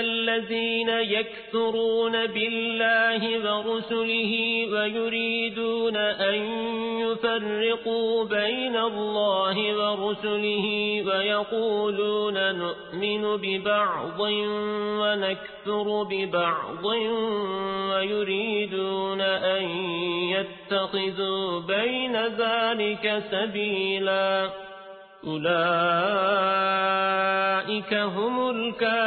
الذين يكثرون بالله ورسله ويريدون أن يفرقوا بين الله ورسله ويقولون نؤمن ببعض ونكثر ببعض ويريدون أن يتخذوا بين ذلك سبيلا. أولئك هم الكافرون.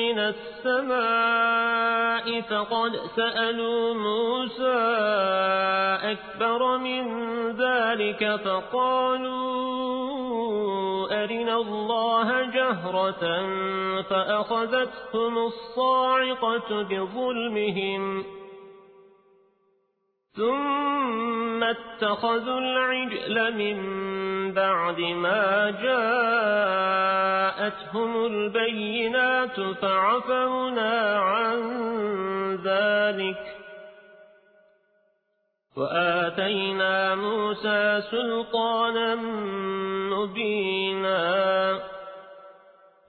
من السماء فقد سألوا موسى أكبر من ذلك فقالوا أرنا الله جهرة فأخذتهم الصاعقة بظلمهم ثم اتخذوا العجل من بعد ما جاءتهم البينات فعفونا عن ذلك. وآتينا موسى سلطانا مبينا.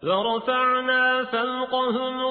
ورفعنا فوقهم